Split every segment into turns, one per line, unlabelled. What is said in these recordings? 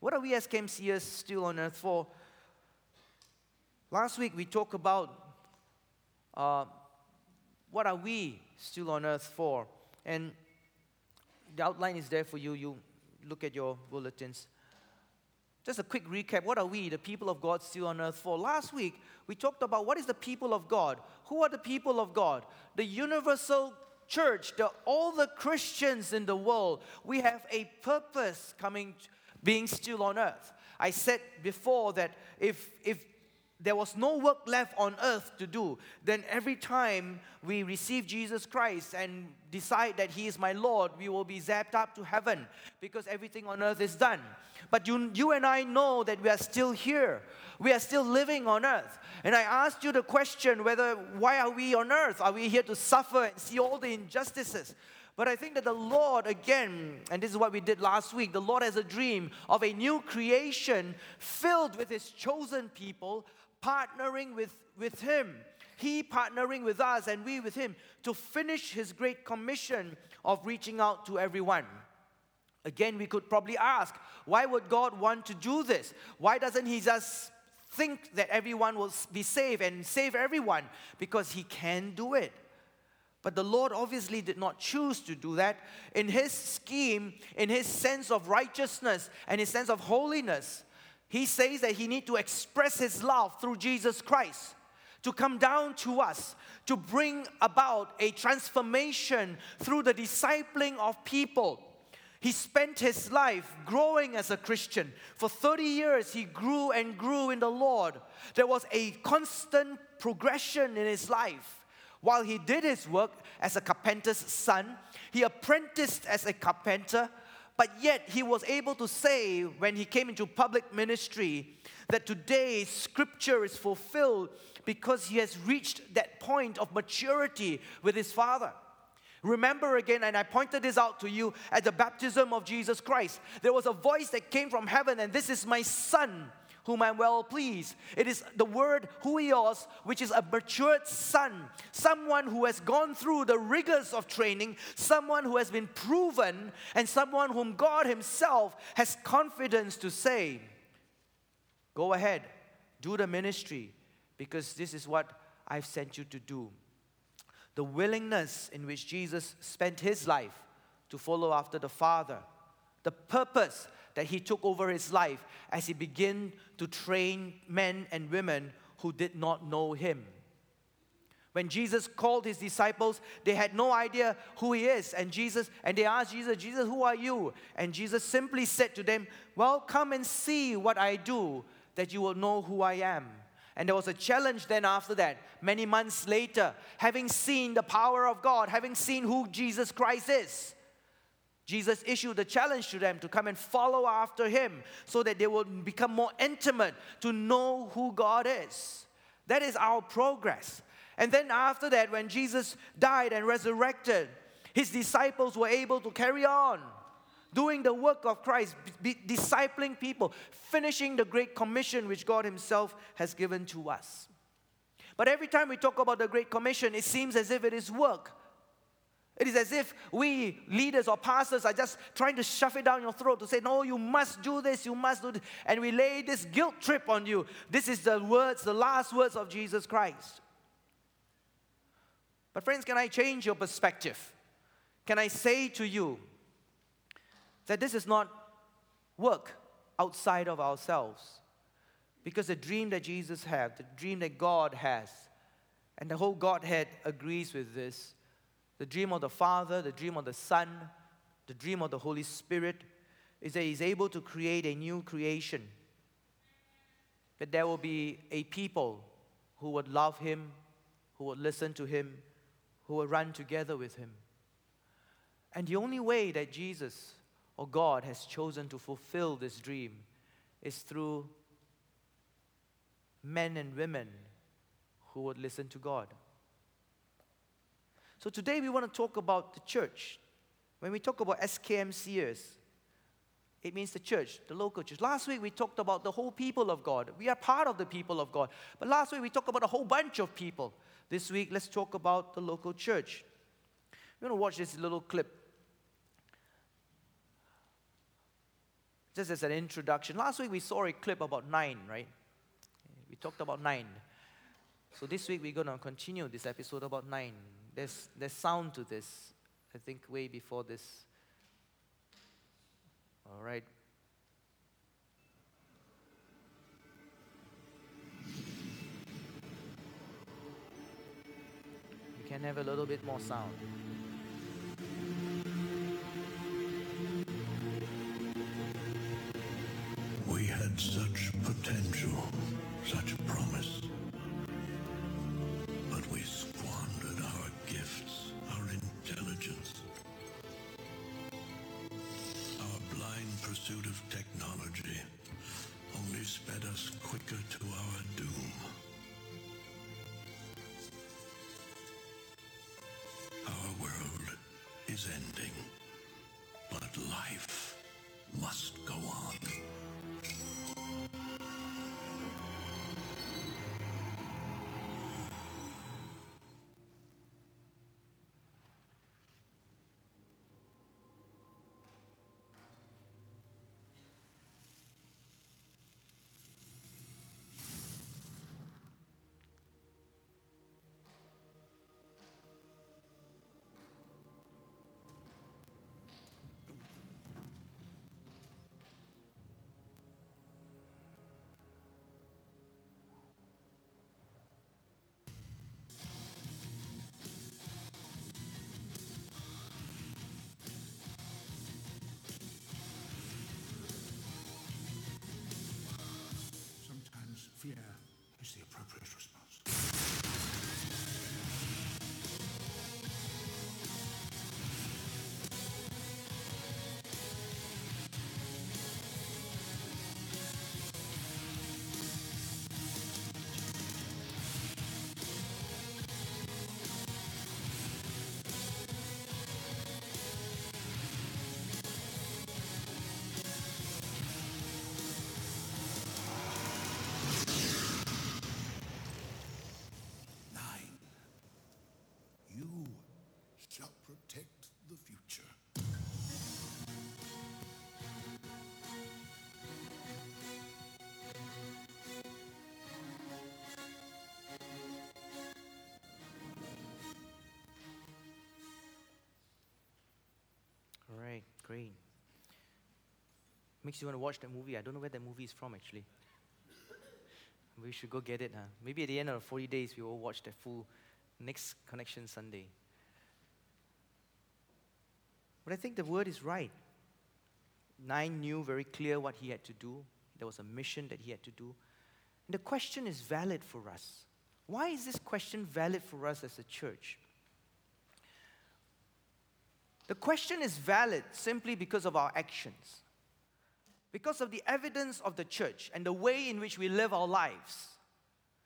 What are we as KMCers still on earth for? Last week we talked about uh, what are we still on earth for? And the outline is there for you. You look at your bulletins. Just a quick recap. What are we, the people of God, still on earth for? Last week, we talked about what is the people of God. Who are the people of God? The universal church, the, all the Christians in the world. We have a purpose coming, being still on earth. I said before that if, if there was no work left on earth to do, then every time we receive Jesus Christ and decide that He is my Lord, we will be zapped up to heaven because everything on earth is done. But you, you and I know that we are still here. We are still living on earth. And I asked you the question whether why are we on earth? Are we here to suffer and see all the injustices? But I think that the Lord, again, and this is what we did last week, the Lord has a dream of a new creation filled with His chosen people partnering with, with Him. He partnering with us and we with Him to finish His great commission of reaching out to everyone. Again, we could probably ask, why would God want to do this? Why doesn't He just think that everyone will be saved and save everyone? Because He can do it. But the Lord obviously did not choose to do that. In His scheme, in His sense of righteousness and His sense of holiness, he says that he need to express his love through Jesus Christ to come down to us to bring about a transformation through the discipling of people he spent his life growing as a Christian. For 30 years, he grew and grew in the Lord. There was a constant progression in his life. While he did his work as a carpenter's son, he apprenticed as a carpenter but yet, he was able to say when he came into public ministry that today scripture is fulfilled because he has reached that point of maturity with his father. Remember again, and I pointed this out to you at the baptism of Jesus Christ. There was a voice that came from heaven, and this is my son whom I'm well pleased. It is the word huios, which is a matured son, someone who has gone through the rigors of training, someone who has been proven, and someone whom God Himself has confidence to say, Go ahead, do the ministry, because this is what I've sent you to do. The willingness in which Jesus spent His life to follow after the Father, the purpose that he took over his life as he began to train men and women who did not know him. When Jesus called his disciples, they had no idea who he is. And Jesus, and they asked Jesus, Jesus, who are you? And Jesus simply said to them, Well, come and see what I do, that you will know who I am. And there was a challenge then after that, many months later, having seen the power of God, having seen who Jesus Christ is. Jesus issued a challenge to them to come and follow after him so that they will become more intimate to know who God is. That is our progress. And then after that, when Jesus died and resurrected, his disciples were able to carry on doing the work of Christ, be, discipling people, finishing the great commission which God Himself has given to us. But every time we talk about the Great Commission, it seems as if it is work. It is as if we leaders or pastors are just trying to shove it down your throat to say, No, you must do this, you must do this. And we lay this guilt trip on you. This is the words, the last words of Jesus Christ. But, friends, can I change your perspective? Can I say to you that this is not work outside of ourselves? Because the dream that Jesus had, the dream that God has, and the whole Godhead agrees with this the dream of the Father, the dream of the Son, the dream of the Holy Spirit is that He's able to create a new creation. That there will be a people who would love Him, who would listen to Him, who would run together with Him. And the only way that Jesus or God has chosen to fulfill this dream is through men and women who would listen to God. So today we want to talk about the church. When we talk about SKMCers, it means the church, the local church. Last week we talked about the whole people of God. We are part of the people of God. But last week we talked about a whole bunch of people. This week let's talk about the local church. We're going to watch this little clip. just as an introduction. Last week we saw a clip about nine, right? We talked about nine. So this week we're going to continue this episode about nine. There's, there's sound to this, I think, way before this. All right. We can have a little bit more sound.
We had such potential, such promise. Is ending, but life must go on.
Makes you want to watch that movie. I don't know where that movie is from actually. We should go get it, huh? Maybe at the end of 40 days, we will watch the full next Connection Sunday. But I think the word is right. Nine knew very clear what he had to do. There was a mission that he had to do. And the question is valid for us. Why is this question valid for us as a church? The question is valid simply because of our actions, because of the evidence of the church and the way in which we live our lives.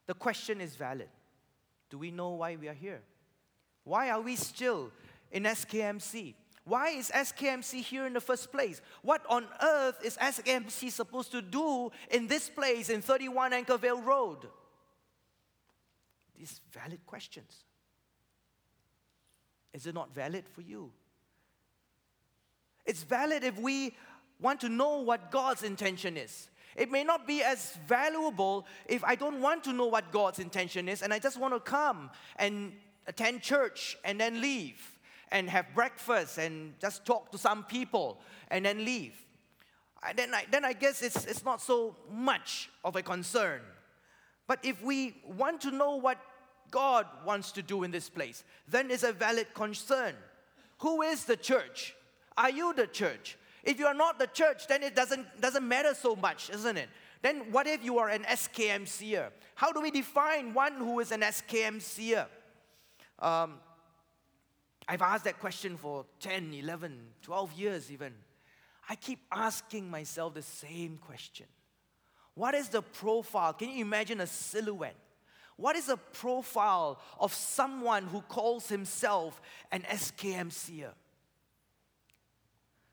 The question is valid. Do we know why we are here? Why are we still in SKMC? Why is SKMC here in the first place? What on earth is SKMC supposed to do in this place in 31 Anchorvale Road? These valid questions. Is it not valid for you? It's valid if we want to know what God's intention is. It may not be as valuable if I don't want to know what God's intention is and I just want to come and attend church and then leave and have breakfast and just talk to some people and then leave. I- Then I, then I guess it's, it's not so much of a concern. But if we want to know what God wants to do in this place, then it's a valid concern. Who is the church? Are you the church? If you are not the church, then it doesn't, doesn't matter so much, isn't it? Then what if you are an SKMCer? How do we define one who is an SKMCer? Um, I've asked that question for 10, 11, 12 years even. I keep asking myself the same question. What is the profile? Can you imagine a silhouette? What is the profile of someone who calls himself an SKMCer?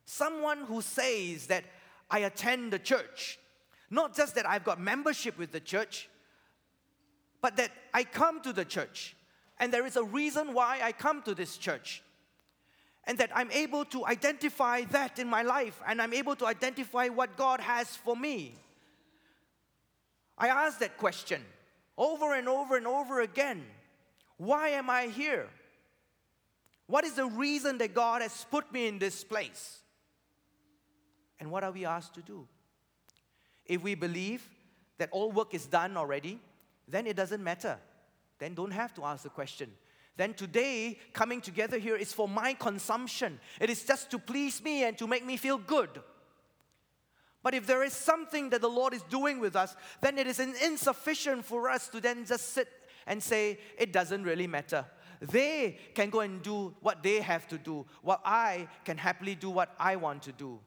Someone who says that I attend the church. Not just that I've got membership with the church, but that I come to the church. And there is a reason why I come to this church. And that I'm able to identify that in my life and I'm able to identify what God has for me. I ask that question over and over and over again. Why am I here? What is the reason that God has put me in this place? And what are we asked to do? If we believe that all work is done already, then it doesn't matter. Then don't have to ask the question. Then today, coming together here is for my consumption. It is just to please me and to make me feel good. But if there is something that the Lord is doing with us, then it is insufficient for us to then just sit and say, it doesn't really matter. They can go and do what they have to do, while I can happily do what I want to do.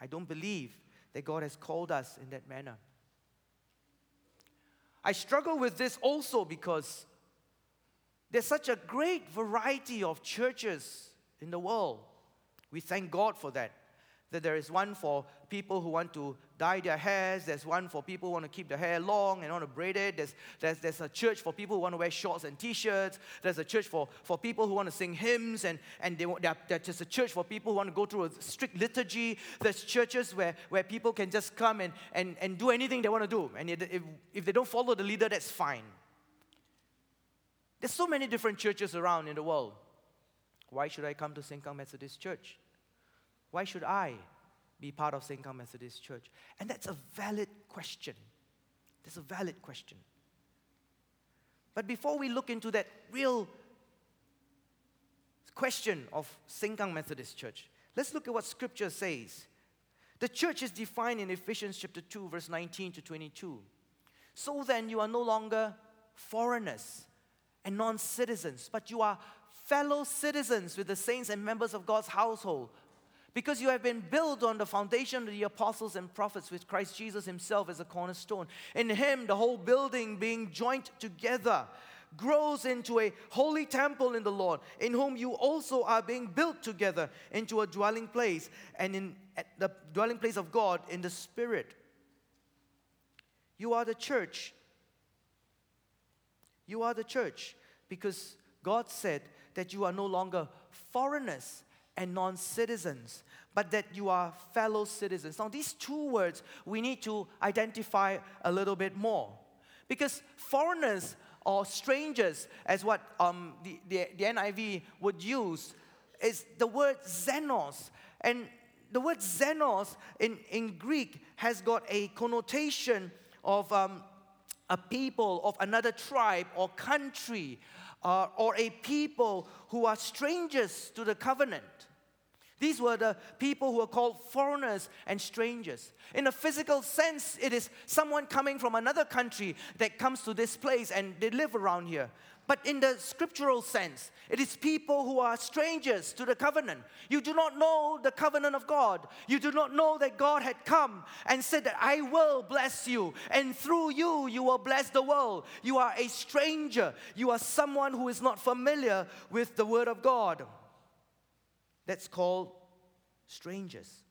I don't believe that God has called us in that manner. I struggle with this also because there's such a great variety of churches in the world. We thank God for that that there is one for people who want to dye their hairs, there's one for people who want to keep their hair long and want to braid it, there's, there's, there's a church for people who want to wear shorts and t-shirts, there's a church for, for people who want to sing hymns, and, and they, there's just a church for people who want to go through a strict liturgy, there's churches where, where people can just come and, and, and do anything they want to do, and if, if they don't follow the leader, that's fine. There's so many different churches around in the world. Why should I come to Sengkang Methodist Church? Why should I be part of Sengkang Methodist Church? And that's a valid question. That's a valid question. But before we look into that real question of Sengkang Methodist Church, let's look at what Scripture says. The church is defined in Ephesians chapter 2, verse 19 to 22. So then, you are no longer foreigners and non citizens, but you are fellow citizens with the saints and members of God's household because you have been built on the foundation of the apostles and prophets with Christ Jesus himself as a cornerstone. In him, the whole building being joined together grows into a holy temple in the Lord, in whom you also are being built together into a dwelling place and in the dwelling place of God in the Spirit. You are the church. You are the church because God said that you are no longer foreigners and non citizens, but that you are fellow citizens. Now, these two words we need to identify a little bit more. Because foreigners or strangers, as what um, the, the, the NIV would use, is the word xenos. And the word xenos in, in Greek has got a connotation of um, a people of another tribe or country uh, or a people who are strangers to the covenant. These were the people who were called foreigners and strangers. In a physical sense, it is someone coming from another country that comes to this place and they live around here. But in the scriptural sense, it is people who are strangers to the covenant. You do not know the covenant of God. You do not know that God had come and said that I will bless you, and through you, you will bless the world. You are a stranger. You are someone who is not familiar with the word of God. That's called strangers.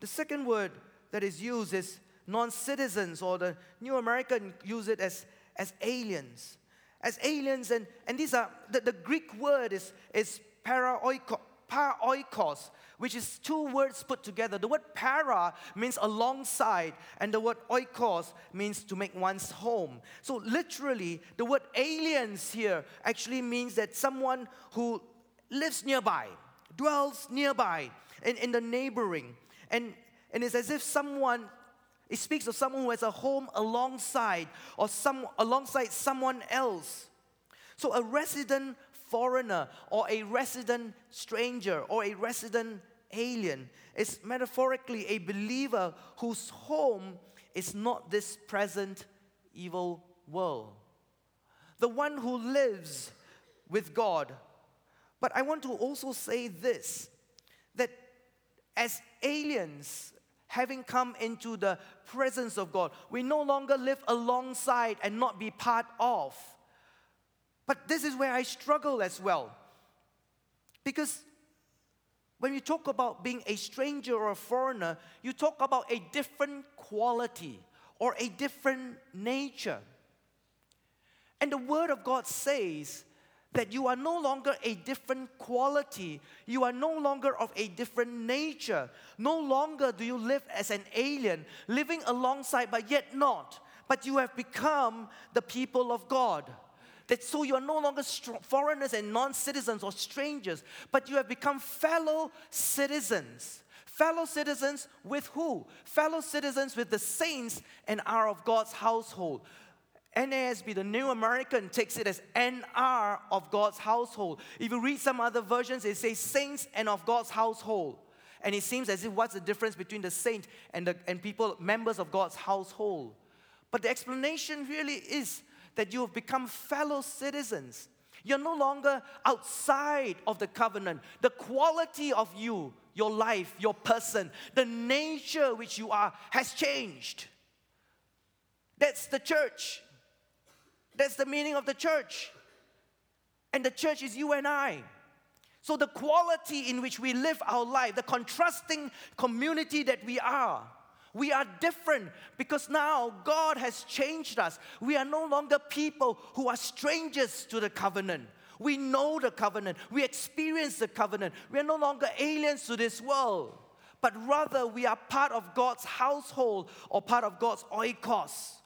The second word that is used is non citizens, or the New American use it as, as aliens. As aliens, and, and these are the, the Greek word is, is paraoikos, paraoikos, which is two words put together. The word para means alongside, and the word oikos means to make one's home. So, literally, the word aliens here actually means that someone who lives nearby, dwells nearby, in, in the neighboring. And, and it's as if someone, it speaks of someone who has a home alongside or some, alongside someone else. So a resident foreigner or a resident stranger or a resident alien is metaphorically a believer whose home is not this present evil world. The one who lives with God but I want to also say this that as aliens, having come into the presence of God, we no longer live alongside and not be part of. But this is where I struggle as well. Because when you talk about being a stranger or a foreigner, you talk about a different quality or a different nature. And the Word of God says that you are no longer a different quality. You are no longer of a different nature. No longer do you live as an alien, living alongside but yet not. But you have become the people of God. That so you are no longer foreigners and non citizens or strangers, but you have become fellow citizens. Fellow citizens with who? Fellow citizens with the saints and are of God's household. NASB, the New American, takes it as NR of God's household. If you read some other versions, it says saints and of God's household. And it seems as if what's the difference between the saint and, the, and people, members of God's household? But the explanation really is that you have become fellow citizens. You're no longer outside of the covenant. The quality of you, your life, your person, the nature which you are has changed. That's the church. That's the meaning of the church. And the church is you and I. So, the quality in which we live our life, the contrasting community that we are, we are different because now God has changed us. We are no longer people who are strangers to the covenant. We know the covenant, we experience the covenant. We are no longer aliens to this world, but rather we are part of God's household or part of God's oikos.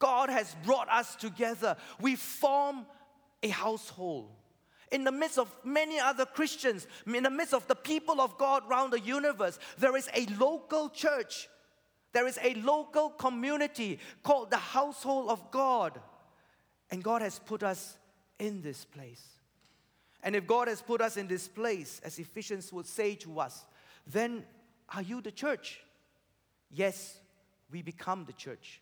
God has brought us together. We form a household. In the midst of many other Christians, in the midst of the people of God around the universe, there is a local church. There is a local community called the household of God. And God has put us in this place. And if God has put us in this place, as Ephesians would say to us, then are you the church? Yes, we become the church.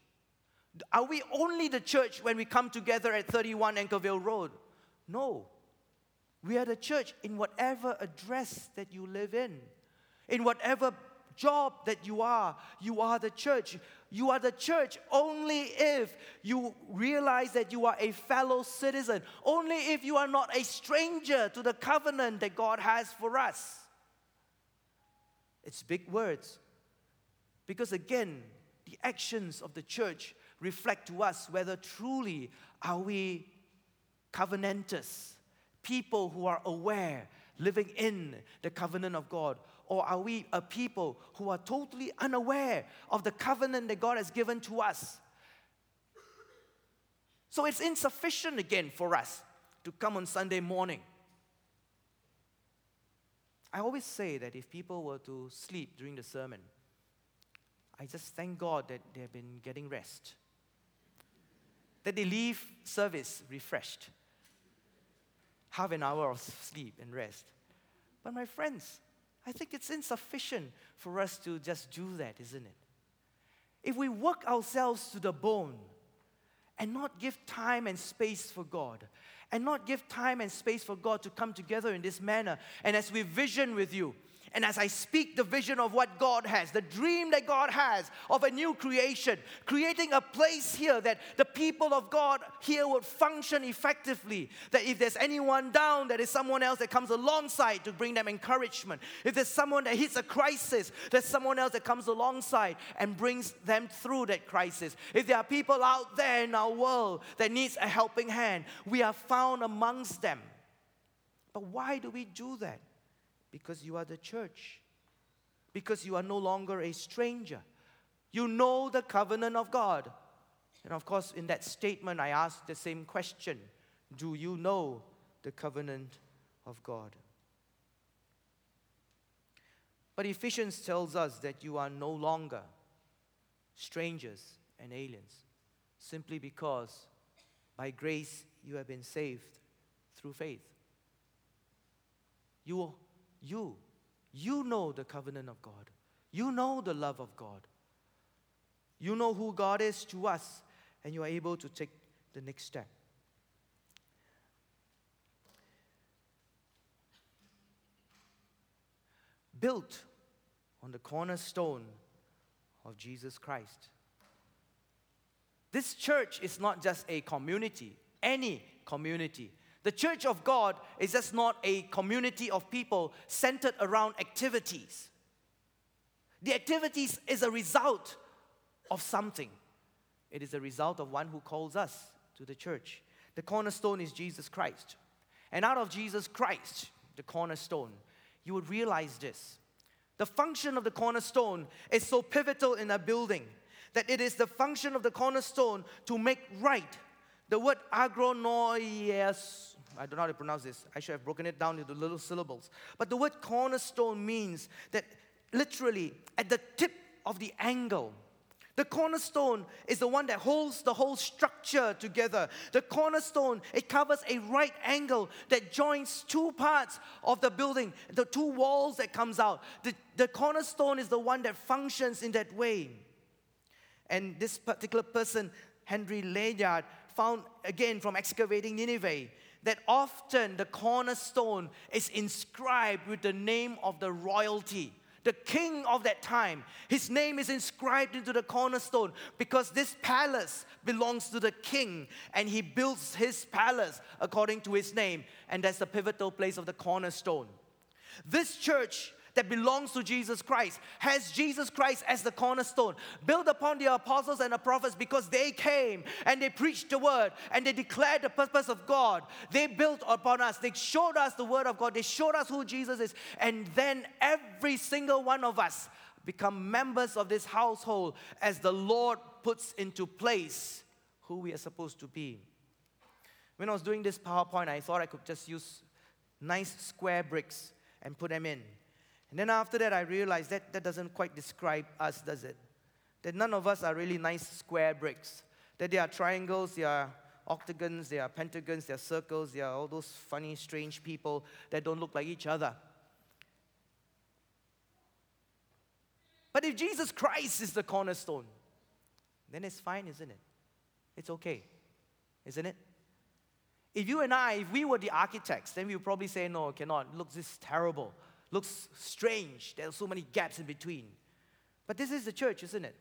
Are we only the church when we come together at 31 Anchorvale Road? No. We are the church in whatever address that you live in, in whatever job that you are, you are the church. You are the church only if you realize that you are a fellow citizen, only if you are not a stranger to the covenant that God has for us. It's big words. Because again, the actions of the church reflect to us whether truly are we covenanters, people who are aware, living in the covenant of God, or are we a people who are totally unaware of the covenant that God has given to us? So it's insufficient again for us to come on Sunday morning. I always say that if people were to sleep during the sermon, I just thank God that they've been getting rest that they leave service refreshed. Half an hour of sleep and rest. But my friends, I think it's insufficient for us to just do that, isn't it? If we work ourselves to the bone and not give time and space for God, and not give time and space for God to come together in this manner, and as we vision with you, and as I speak the vision of what God has, the dream that God has of a new creation, creating a place here that the people of God here would function effectively. That if there's anyone down, there is someone else that comes alongside to bring them encouragement. If there's someone that hits a crisis, there's someone else that comes alongside and brings them through that crisis. If there are people out there in our world that needs a helping hand, we are found amongst them. But why do we do that? Because you are the church. Because you are no longer a stranger. You know the covenant of God. And of course, in that statement, I ask the same question Do you know the covenant of God? But Ephesians tells us that you are no longer strangers and aliens, simply because by grace you have been saved through faith. You you, you know the covenant of God. You know the love of God. You know who God is to us, and you are able to take the next step. Built on the cornerstone of Jesus Christ. This church is not just a community, any community. The church of God is just not a community of people centered around activities. The activities is a result of something. It is a result of one who calls us to the church. The cornerstone is Jesus Christ. and out of Jesus Christ, the cornerstone, you would realize this. The function of the cornerstone is so pivotal in a building that it is the function of the cornerstone to make right. The word agronoias, I don't know how to pronounce this. I should have broken it down into little syllables. But the word cornerstone means that literally at the tip of the angle, the cornerstone is the one that holds the whole structure together. The cornerstone, it covers a right angle that joins two parts of the building, the two walls that comes out. The, the cornerstone is the one that functions in that way. And this particular person, Henry Layard, found again from excavating Nineveh that often the cornerstone is inscribed with the name of the royalty the king of that time. His name is inscribed into the cornerstone because this palace belongs to the king and he builds his palace according to his name. And that's the pivotal place of the cornerstone. This church that belongs to Jesus Christ has Jesus Christ as the cornerstone, built upon the apostles and the prophets because they came and they preached the word and they declared the purpose of God. They built upon us, they showed us the word of God, they showed us who Jesus is, and then every single one of us become members of this household as the Lord puts into place who we are supposed to be. When I was doing this PowerPoint, I thought I could just use nice square bricks and put them in. And then after that, I realized that that doesn't quite describe us, does it? That none of us are really nice square bricks. That they are triangles, they are octagons, they are pentagons, they are circles, they are all those funny, strange people that don't look like each other. But if Jesus Christ is the cornerstone, then it's fine, isn't it? It's okay, isn't it? If you and I, if we were the architects, then we would probably say, no, cannot. Look, this is terrible looks strange. There are so many gaps in between. But this is the church, isn't it?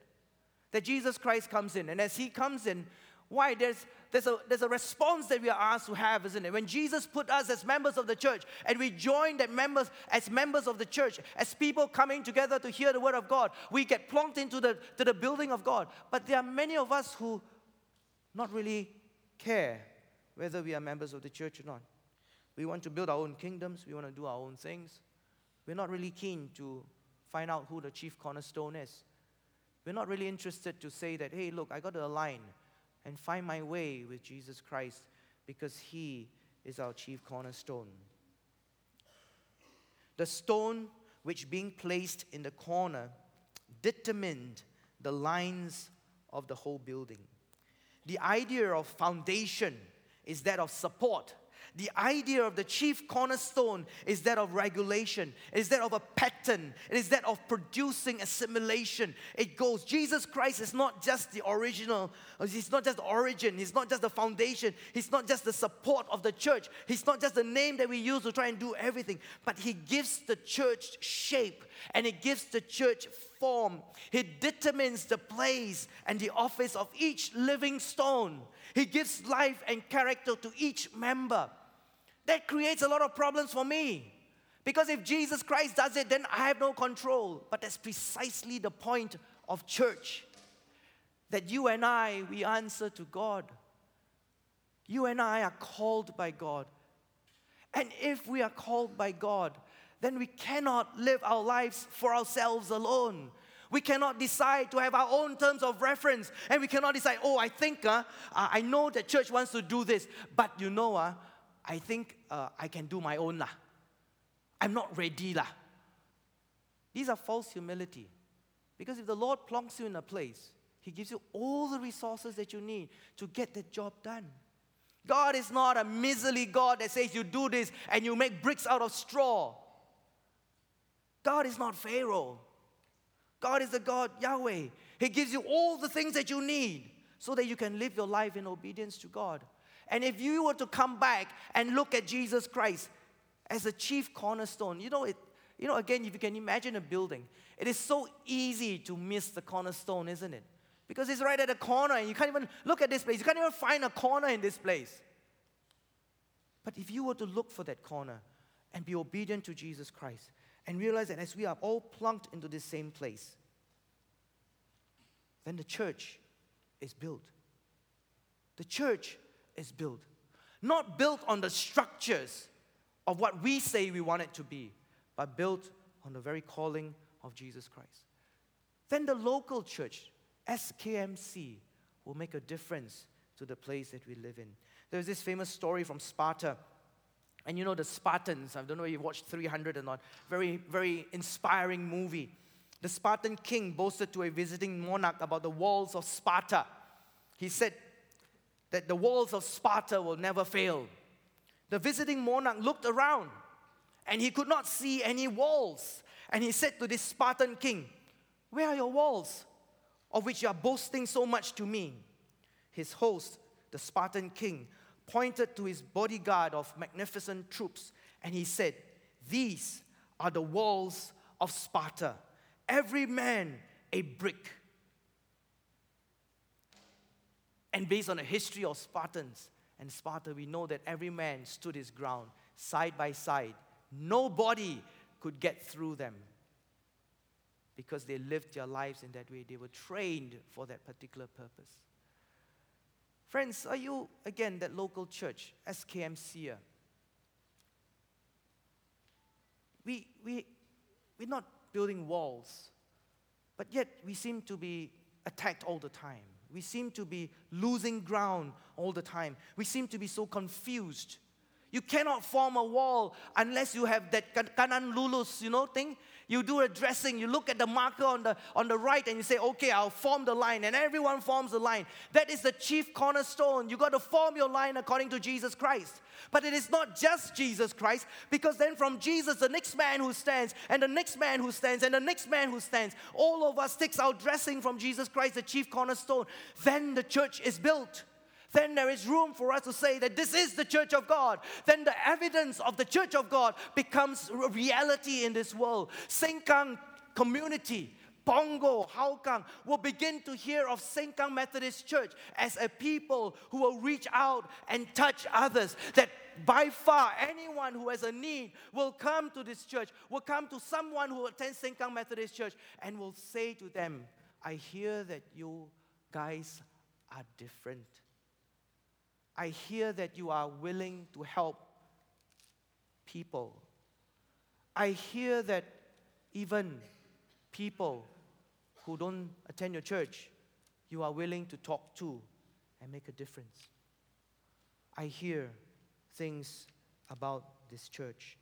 That Jesus Christ comes in. And as he comes in, why? There's, there's, a, there's a response that we are asked to have, isn't it? When Jesus put us as members of the church and we join that members as members of the church, as people coming together to hear the word of God, we get plonked into the, to the building of God. But there are many of us who not really care whether we are members of the church or not. We want to build our own kingdoms, we want to do our own things. We're not really keen to find out who the chief cornerstone is. We're not really interested to say that, hey, look, I got to align and find my way with Jesus Christ because He is our chief cornerstone. The stone which being placed in the corner determined the lines of the whole building. The idea of foundation is that of support the idea of the chief cornerstone is that of regulation, is that of a pattern, it is that of producing assimilation. It goes. Jesus Christ is not just the original, he's not just the origin, he's not just the foundation, he's not just the support of the church, he's not just the name that we use to try and do everything, but he gives the church shape and he gives the church form. He determines the place and the office of each living stone. He gives life and character to each member that creates a lot of problems for me. Because if Jesus Christ does it, then I have no control. But that's precisely the point of church. That you and I, we answer to God. You and I are called by God. And if we are called by God, then we cannot live our lives for ourselves alone. We cannot decide to have our own terms of reference. And we cannot decide, oh, I think, uh, I know that church wants to do this, but you know, uh, I think uh, I can do my own lah. I'm not ready lah. These are false humility. Because if the Lord plonks you in a place, He gives you all the resources that you need to get the job done. God is not a miserly God that says you do this and you make bricks out of straw. God is not Pharaoh. God is the God Yahweh. He gives you all the things that you need so that you can live your life in obedience to God. And if you were to come back and look at Jesus Christ as a chief cornerstone, you know, it, you know, again, if you can imagine a building, it is so easy to miss the cornerstone, isn't it? Because it's right at the corner and you can't even look at this place. You can't even find a corner in this place. But if you were to look for that corner and be obedient to Jesus Christ and realize that as we are all plunked into this same place, then the church is built. The church is built. not built on the structures of what we say we want it to be, but built on the very calling of Jesus Christ. Then the local church, SKMC, will make a difference to the place that we live in. There's this famous story from Sparta. And you know the Spartans, I don't know if you watched 300 or not, very, very inspiring movie. The Spartan king boasted to a visiting monarch about the walls of Sparta. He said that the walls of Sparta will never fail. The visiting monarch looked around and he could not see any walls. And he said to this Spartan king, Where are your walls, of which you are boasting so much to me? His host, the Spartan king, pointed to his bodyguard of magnificent troops and he said, These are the walls of Sparta, every man a brick. And based on the history of Spartans and Sparta, we know that every man stood his ground side by side. Nobody could get through them because they lived their lives in that way. They were trained for that particular purpose. Friends, are you, again, that local church, SKMC? Uh, we, we, we're not building walls, but yet we seem to be attacked all the time. We seem to be losing ground all the time. We seem to be so confused. You cannot form a wall unless you have that kanan lurus, you know, thing. You do a dressing, you look at the marker on the, on the right and you say, okay, I'll form the line. And everyone forms the line. That is the chief cornerstone. You got to form your line according to Jesus Christ. But it is not just Jesus Christ, because then from Jesus, the next man who stands, and the next man who stands, and the next man who stands, all of us takes our dressing from Jesus Christ, the chief cornerstone. Then the church is built then there is room for us to say that this is the church of God. Then the evidence of the church of God becomes reality in this world. Sengkang community, Punggol, Hougang will begin to hear of Sengkang Methodist Church as a people who will reach out and touch others. That by far anyone who has a need will come to this church, will come to someone who attends Sengkang Methodist Church and will say to them, I hear that you guys are different. I hear that you are willing to help people. I hear that even people who don't attend your church, you are willing to talk to and make a difference. I hear things about this church.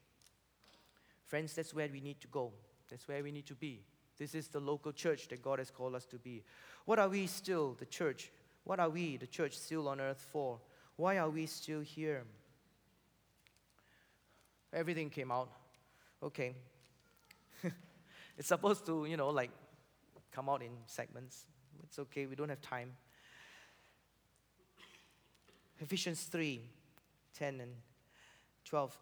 Friends, that's where we need to go. That's where we need to be. This is the local church that God has called us to be. What are we still, the church? What are we, the church, still on earth for? Why are we still here? Everything came out. Okay. it's supposed to, you know, like come out in segments. It's okay, we don't have time. Ephesians 3 10 and 12,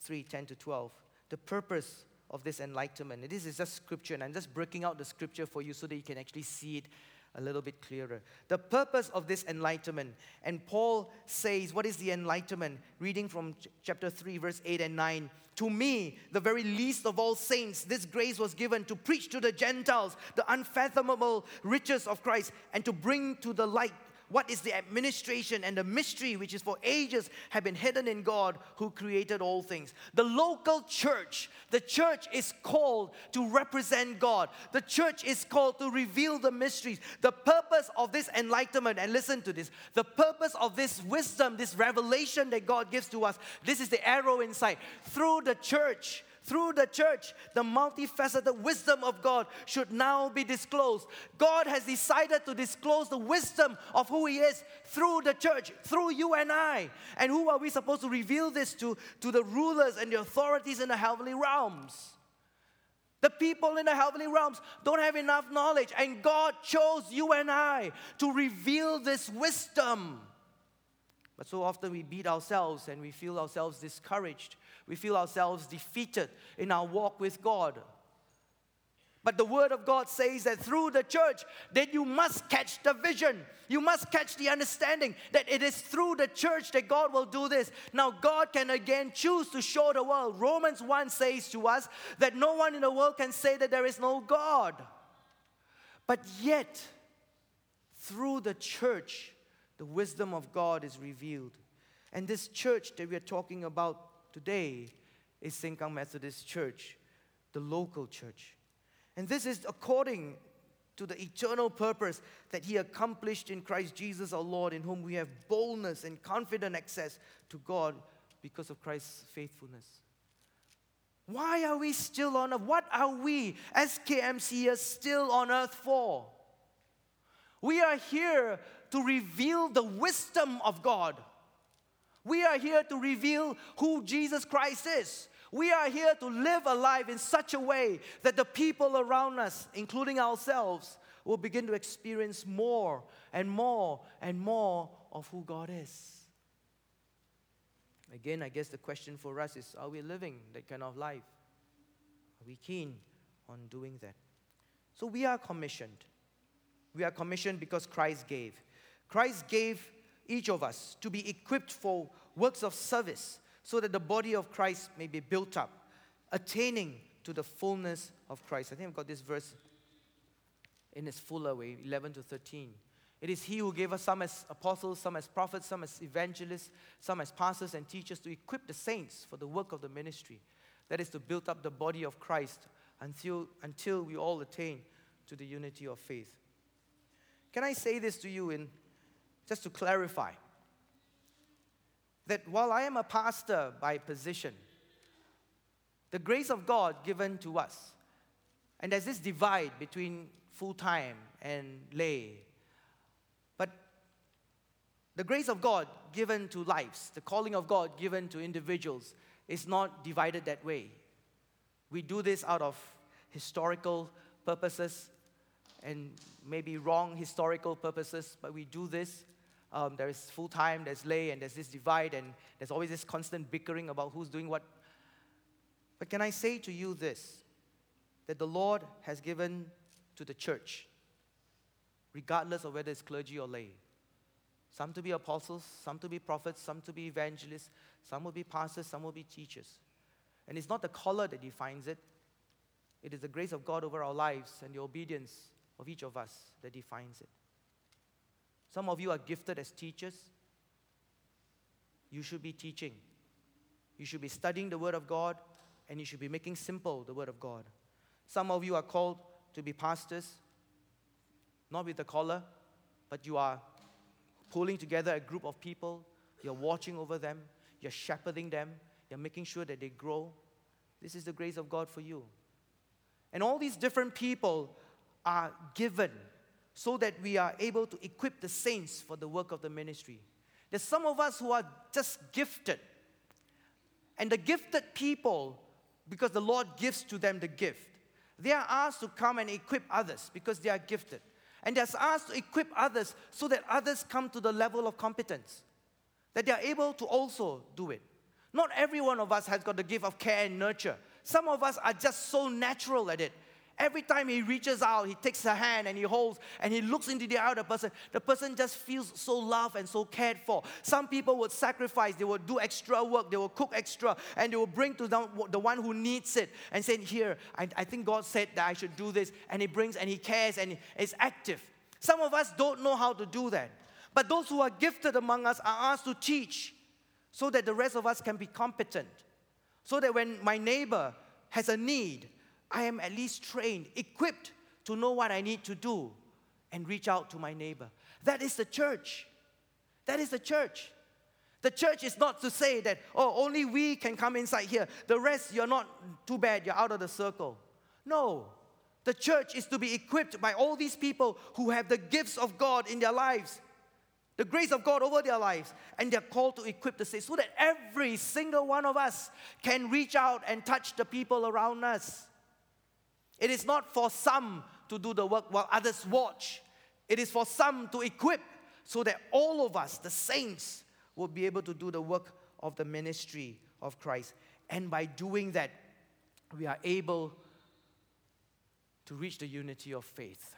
3 10 to 12. The purpose of this enlightenment. This is just scripture, and I'm just breaking out the scripture for you so that you can actually see it a little bit clearer. The purpose of this enlightenment, and Paul says, What is the enlightenment? Reading from ch- chapter 3, verse 8 and 9. To me, the very least of all saints, this grace was given to preach to the Gentiles the unfathomable riches of Christ and to bring to the light what is the administration and the mystery which is for ages have been hidden in God who created all things. The local church, the church is called to represent God. The church is called to reveal the mysteries. The purpose of this enlightenment, and listen to this, the purpose of this wisdom, this revelation that God gives to us, this is the arrow inside. Through the church, through the church, the multifaceted wisdom of God should now be disclosed. God has decided to disclose the wisdom of who He is through the church, through you and I. And who are we supposed to reveal this to? To the rulers and the authorities in the heavenly realms. The people in the heavenly realms don't have enough knowledge, and God chose you and I to reveal this wisdom. But so often we beat ourselves and we feel ourselves discouraged we feel ourselves defeated in our walk with God. But the word of God says that through the church that you must catch the vision. You must catch the understanding that it is through the church that God will do this. Now God can again choose to show the world. Romans 1 says to us that no one in the world can say that there is no God. But yet through the church the wisdom of God is revealed. And this church that we are talking about today is Sengkang Methodist Church, the local church. And this is according to the eternal purpose that He accomplished in Christ Jesus our Lord, in whom we have boldness and confident access to God because of Christ's faithfulness. Why are we still on earth? What are we as KMC still on earth for? We are here to reveal the wisdom of God. We are here to reveal who Jesus Christ is. We are here to live a life in such a way that the people around us, including ourselves, will begin to experience more and more and more of who God is. Again, I guess the question for us is are we living that kind of life? Are we keen on doing that? So we are commissioned. We are commissioned because Christ gave. Christ gave each of us to be equipped for works of service so that the body of Christ may be built up, attaining to the fullness of Christ. I think I've got this verse in its fuller way 11 to 13. It is He who gave us some as apostles, some as prophets, some as evangelists, some as pastors and teachers to equip the saints for the work of the ministry. That is to build up the body of Christ until, until we all attain to the unity of faith. Can I say this to you in just to clarify? that while I am a pastor by position, the grace of God given to us, and there's this divide between full time and lay. But the grace of God given to lives, the calling of God given to individuals, is not divided that way. We do this out of historical purposes and maybe wrong historical purposes, but we do this um, there is full time, there's lay, and there's this divide, and there's always this constant bickering about who's doing what. But can I say to you this that the Lord has given to the church, regardless of whether it's clergy or lay, some to be apostles, some to be prophets, some to be evangelists, some will be pastors, some will be teachers. And it's not the color that defines it, it is the grace of God over our lives and the obedience of each of us that defines it. Some of you are gifted as teachers. You should be teaching. You should be studying the Word of God and you should be making simple the Word of God. Some of you are called to be pastors, not with the collar, but you are pulling together a group of people. You're watching over them, you're shepherding them, you're making sure that they grow. This is the grace of God for you. And all these different people are given so that we are able to equip the saints for the work of the ministry. There's some of us who are just gifted. And the gifted people, because the Lord gives to them the gift, they are asked to come and equip others because they are gifted. And they're asked to equip others so that others come to the level of competence, that they are able to also do it. Not every one of us has got the gift of care and nurture. Some of us are just so natural at it Every time he reaches out, he takes her hand and he holds and he looks into the other person. The person just feels so loved and so cared for. Some people would sacrifice, they would do extra work, they will cook extra, and they will bring to the, the one who needs it and say, Here, I, I think God said that I should do this. And he brings and he cares and is active. Some of us don't know how to do that. But those who are gifted among us are asked to teach so that the rest of us can be competent. So that when my neighbor has a need, I am at least trained, equipped to know what I need to do and reach out to my neighbor. That is the church. That is the church. The church is not to say that, oh, only we can come inside here. The rest, you're not too bad, you're out of the circle. No. The church is to be equipped by all these people who have the gifts of God in their lives, the grace of God over their lives, and they're called to equip the saints so that every single one of us can reach out and touch the people around us. It is not for some to do the work while others watch. It is for some to equip so that all of us, the saints, will be able to do the work of the ministry of Christ. And by doing that, we are able to reach the unity of faith.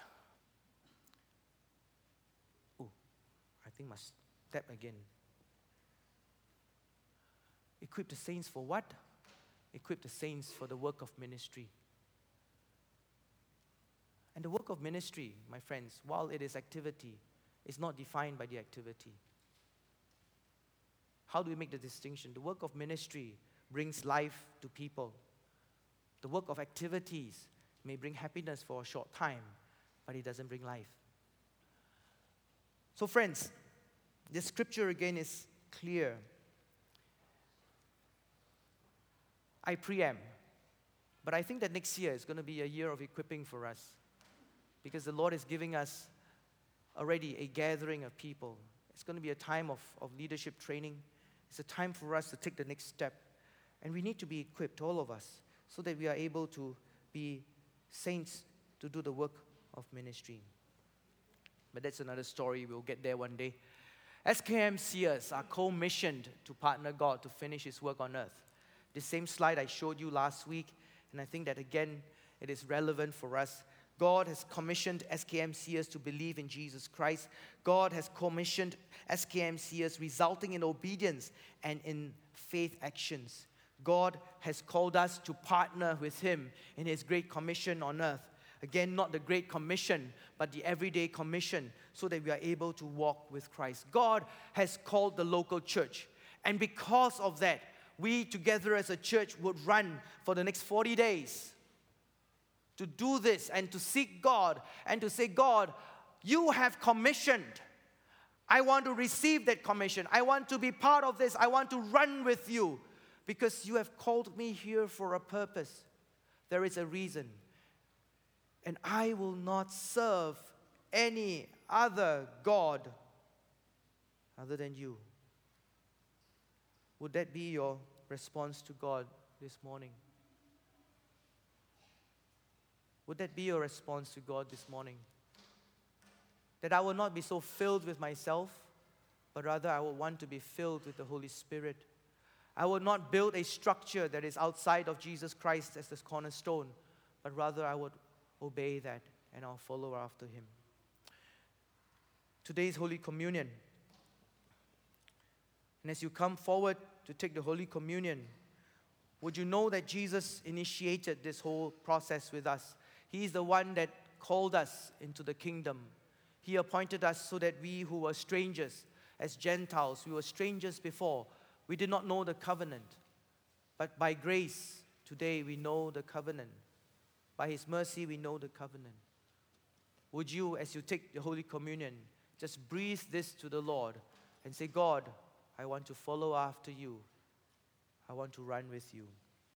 Oh, I think must step again. Equip the saints for what? Equip the saints for the work of ministry. And the work of ministry, my friends, while it is activity, is not defined by the activity. How do we make the distinction? The work of ministry brings life to people. The work of activities may bring happiness for a short time, but it doesn't bring life. So, friends, the scripture again is clear. I preempt, but I think that next year is going to be a year of equipping for us because the Lord is giving us already a gathering of people. It's going to be a time of, of leadership training. It's a time for us to take the next step. And we need to be equipped, all of us, so that we are able to be saints to do the work of ministry. But that's another story. We'll get there one day. SKM Sears are commissioned to partner God to finish His work on earth. The same slide I showed you last week, and I think that again it is relevant for us. God has commissioned SKM Sears to believe in Jesus Christ. God has commissioned SKM Sears, resulting in obedience and in faith actions. God has called us to partner with Him in His great commission on earth. Again, not the great commission, but the everyday commission, so that we are able to walk with Christ. God has called the local church. And because of that, we together as a church would run for the next 40 days to do this and to seek God and to say, God, you have commissioned. I want to receive that commission. I want to be part of this. I want to run with you because you have called me here for a purpose. There is a reason. And I will not serve any other God other than you. Would that be your response to God this morning? Would that be your response to God this morning? That I will not be so filled with myself, but rather I will want to be filled with the Holy Spirit. I will not build a structure that is outside of Jesus Christ as the cornerstone, but rather I would obey that and I'll follow after him. Today's Holy Communion. And as you come forward to take the Holy Communion, would you know that Jesus initiated this whole process with us? He is the one that called us into the kingdom. He appointed us so that we who were strangers, as Gentiles, we were strangers before, we did not know the covenant. But by grace, today we know the covenant. By His mercy, we know the covenant. Would you, as you take the Holy Communion, just breathe this to the Lord and say, God, I want to follow after you. I want to run with you.